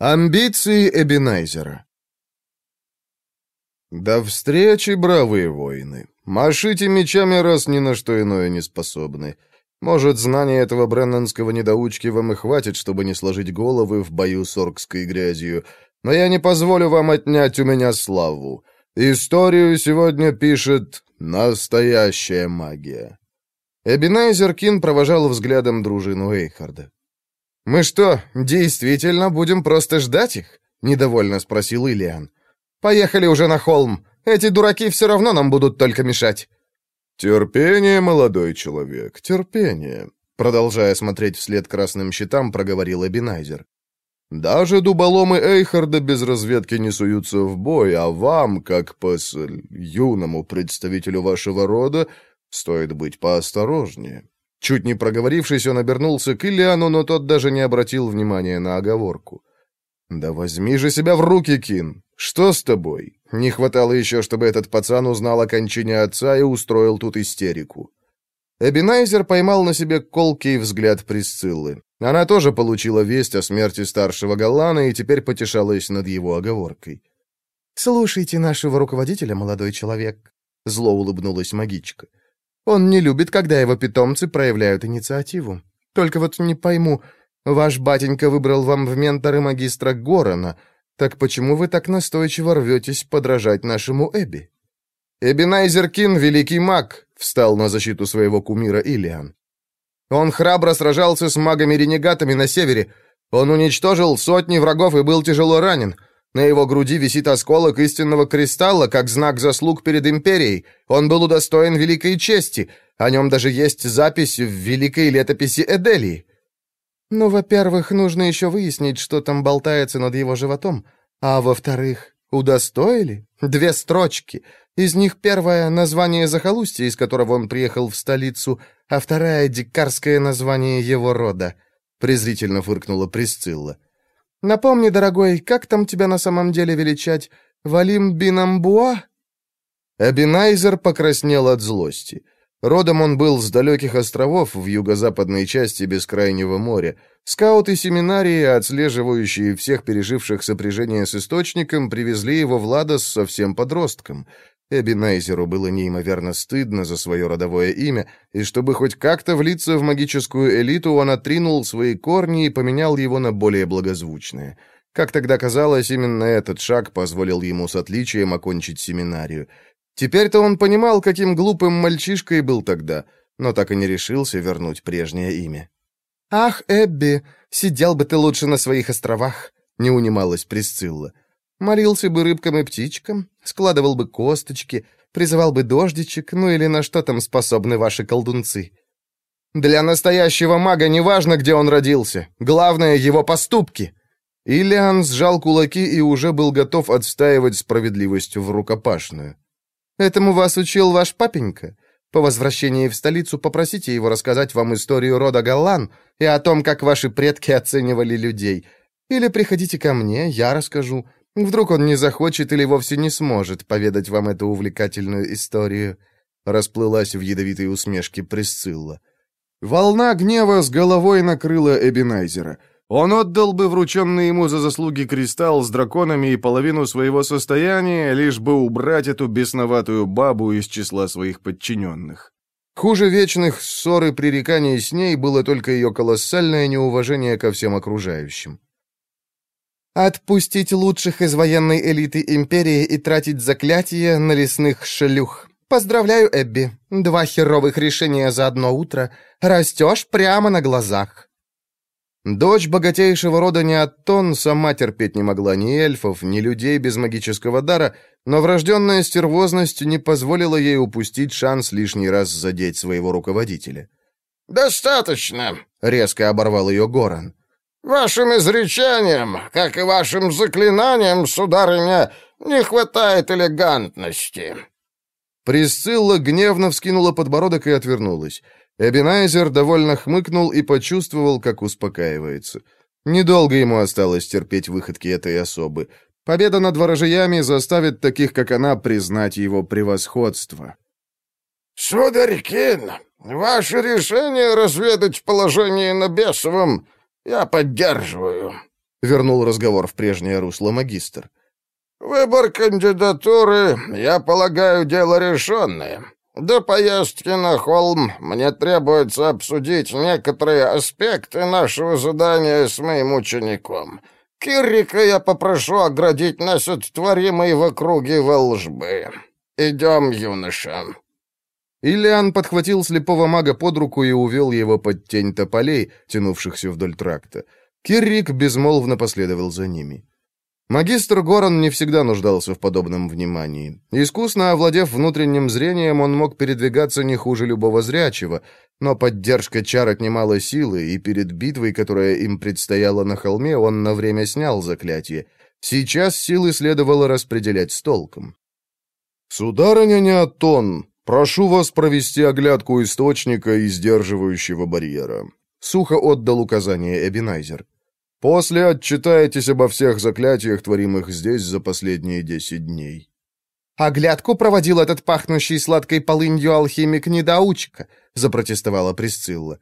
Амбиции Эбинайзера «До встречи, бравые воины! Машите мечами, раз ни на что иное не способны. Может, знания этого бреннанского недоучки вам и хватит, чтобы не сложить головы в бою с оркской грязью, но я не позволю вам отнять у меня славу. Историю сегодня пишет настоящая магия». Эбинайзер Кин провожал взглядом дружину Эйхарда. «Мы что, действительно будем просто ждать их?» — недовольно спросил Ильян. «Поехали уже на холм. Эти дураки все равно нам будут только мешать». «Терпение, молодой человек, терпение», — продолжая смотреть вслед красным щитам, проговорил Эбинайзер. «Даже дуболомы Эйхарда без разведки не суются в бой, а вам, как пасль, юному представителю вашего рода, стоит быть поосторожнее. Чуть не проговорившись, он обернулся к Ильяну, но тот даже не обратил внимания на оговорку. «Да возьми же себя в руки, Кин! Что с тобой? Не хватало еще, чтобы этот пацан узнал о кончине отца и устроил тут истерику». Эбинайзер поймал на себе колкий взгляд Присциллы. Она тоже получила весть о смерти старшего Галлана и теперь потешалась над его оговоркой. «Слушайте нашего руководителя, молодой человек», — зло улыбнулась магичка. Он не любит, когда его питомцы проявляют инициативу. Только вот не пойму, ваш батенька выбрал вам в менторы магистра Горана, так почему вы так настойчиво рветесь подражать нашему Эбби?» «Эбинайзер Кин, великий маг», — встал на защиту своего кумира Илиан. «Он храбро сражался с магами-ренегатами на севере. Он уничтожил сотни врагов и был тяжело ранен. На его груди висит осколок истинного кристалла, как знак заслуг перед империей. Он был удостоен великой чести. О нем даже есть запись в великой летописи Эделии. Ну, во-первых, нужно еще выяснить, что там болтается над его животом. А во-вторых, удостоили? Две строчки. Из них первая — название захолустья, из которого он приехал в столицу, а вторая — дикарское название его рода. Презрительно фыркнула Присцилла. Напомни, дорогой, как там тебя на самом деле величать? Валим Бинамбуа?» Эбинайзер покраснел от злости. Родом он был с далеких островов в юго-западной части Бескрайнего моря. Скауты семинарии, отслеживающие всех переживших сопряжение с Источником, привезли его в Ладос совсем подростком. Эбинайзеру было неимоверно стыдно за свое родовое имя, и чтобы хоть как-то влиться в магическую элиту, он отринул свои корни и поменял его на более благозвучное. Как тогда казалось, именно этот шаг позволил ему с отличием окончить семинарию. Теперь-то он понимал, каким глупым мальчишкой был тогда, но так и не решился вернуть прежнее имя. «Ах, Эбби, сидел бы ты лучше на своих островах», — не унималась Присцилла. Молился бы рыбкам и птичкам, складывал бы косточки, призывал бы дождичек, ну или на что там способны ваши колдунцы. Для настоящего мага не важно, где он родился. Главное — его поступки. Ильян сжал кулаки и уже был готов отстаивать справедливость в рукопашную. «Этому вас учил ваш папенька. По возвращении в столицу попросите его рассказать вам историю рода Галлан и о том, как ваши предки оценивали людей. Или приходите ко мне, я расскажу. Вдруг он не захочет или вовсе не сможет поведать вам эту увлекательную историю?» Расплылась в ядовитой усмешке Присцилла. Волна гнева с головой накрыла Эбинайзера. Он отдал бы врученный ему за заслуги кристалл с драконами и половину своего состояния, лишь бы убрать эту бесноватую бабу из числа своих подчиненных. Хуже вечных ссор и пререканий с ней было только ее колоссальное неуважение ко всем окружающим. Отпустить лучших из военной элиты империи и тратить заклятия на лесных шлюх. Поздравляю, Эбби. Два херовых решения за одно утро. Растешь прямо на глазах. Дочь богатейшего рода Неаттон сама терпеть не могла ни эльфов, ни людей без магического дара, но врожденная стервозность не позволила ей упустить шанс лишний раз задеть своего руководителя. «Достаточно!» — резко оборвал ее Горан. Вашим изречениям, как и вашим заклинаниям, сударыня, не хватает элегантности». Присцилла гневно вскинула подбородок и отвернулась. Эбинайзер довольно хмыкнул и почувствовал, как успокаивается. Недолго ему осталось терпеть выходки этой особы. Победа над ворожаями заставит таких, как она, признать его превосходство. «Сударь Кин, ваше решение разведать положение на Бесовом я поддерживаю. — вернул разговор в прежнее русло магистр. «Выбор кандидатуры, я полагаю, дело решенное. До поездки на холм мне требуется обсудить некоторые аспекты нашего задания с моим учеником. Киррика я попрошу оградить нас от творимой в округе волжбы. Идем, юноша». Ильян подхватил слепого мага под руку и увел его под тень тополей, тянувшихся вдоль тракта. Киррик безмолвно последовал за ними. Магистр Горан не всегда нуждался в подобном внимании. Искусно овладев внутренним зрением, он мог передвигаться не хуже любого зрячего, но поддержка чар отнимала силы, и перед битвой, которая им предстояла на холме, он на время снял заклятие. Сейчас силы следовало распределять с толком. «Сударыня Неотон, прошу вас провести оглядку источника и сдерживающего барьера», — сухо отдал указание Эбинайзер. После отчитаетесь обо всех заклятиях, творимых здесь за последние десять дней». «Оглядку проводил этот пахнущий сладкой полынью алхимик-недоучка», — запротестовала Присцилла.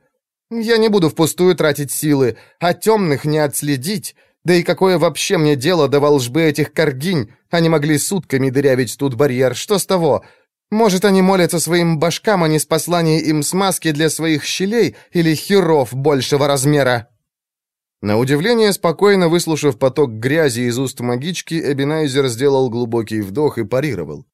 «Я не буду впустую тратить силы, а темных не отследить. Да и какое вообще мне дело до волжбы этих каргинь? Они могли сутками дырявить тут барьер, что с того? Может, они молятся своим башкам, а не с посланием им смазки для своих щелей или херов большего размера?» На удивление, спокойно выслушав поток грязи из уст магички, Эбинайзер сделал глубокий вдох и парировал.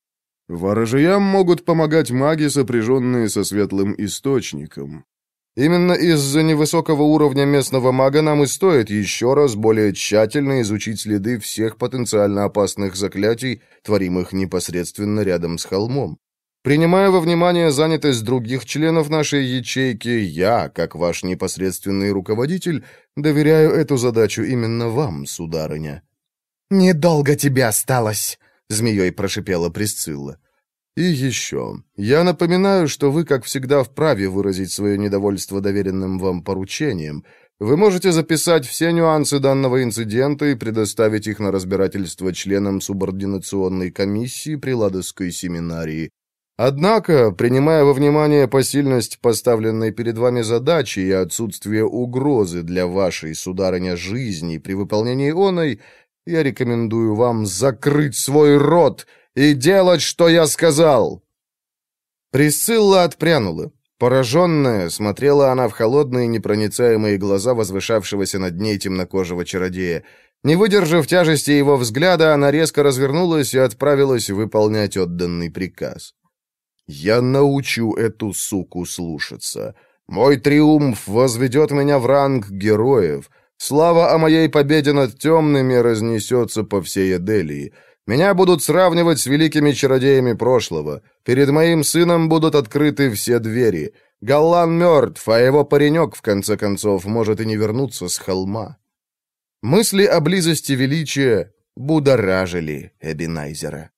«Ворожьям могут помогать маги, сопряженные со светлым источником. Именно из-за невысокого уровня местного мага нам и стоит еще раз более тщательно изучить следы всех потенциально опасных заклятий, творимых непосредственно рядом с холмом. Принимая во внимание занятость других членов нашей ячейки, я, как ваш непосредственный руководитель, доверяю эту задачу именно вам, сударыня». «Недолго тебе осталось», — змеей прошипела Присцилла. «И еще. Я напоминаю, что вы, как всегда, вправе выразить свое недовольство доверенным вам поручением. Вы можете записать все нюансы данного инцидента и предоставить их на разбирательство членам субординационной комиссии при Ладожской семинарии. Однако, принимая во внимание посильность поставленной перед вами задачи и отсутствие угрозы для вашей, сударыня, жизни при выполнении оной, я рекомендую вам закрыть свой рот и делать, что я сказал!» Присцилла отпрянула. Пораженная, смотрела она в холодные непроницаемые глаза возвышавшегося над ней темнокожего чародея. Не выдержав тяжести его взгляда, она резко развернулась и отправилась выполнять отданный приказ. Я научу эту суку слушаться. Мой триумф возведет меня в ранг героев. Слава о моей победе над темными разнесется по всей Эделии. Меня будут сравнивать с великими чародеями прошлого. Перед моим сыном будут открыты все двери. Галлан мертв, а его паренек, в конце концов, может и не вернуться с холма. Мысли о близости величия будоражили Эбинайзера.